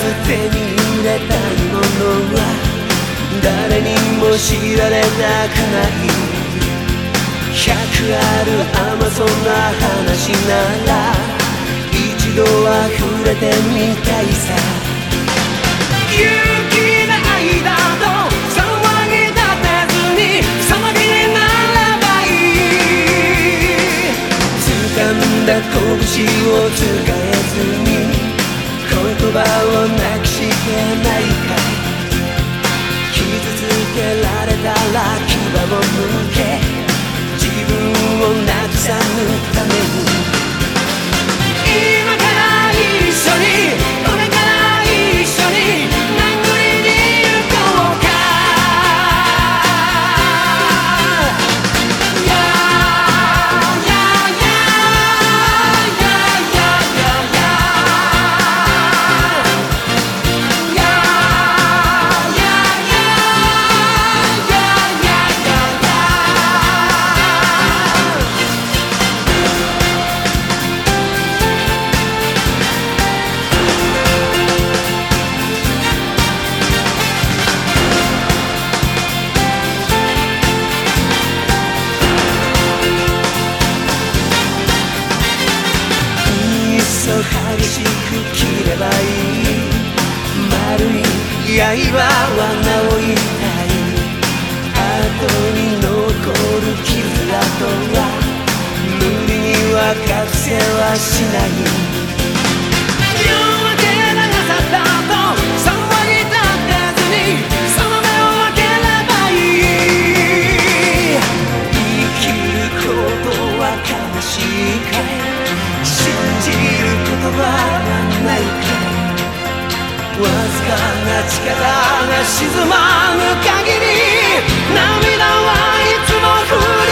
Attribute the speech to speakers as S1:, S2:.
S1: ず手に入れたいものは誰にも知られたくない。百ある甘そうな話なら一度は触れてみたいさ。葉をなくしてないか。傷つけられたら牙を向け。激しく切ればいい。丸い刃は直りたい。後に残る傷跡は無理には覚醒はしない。静かな力が沈まぬ限り涙はいつも降り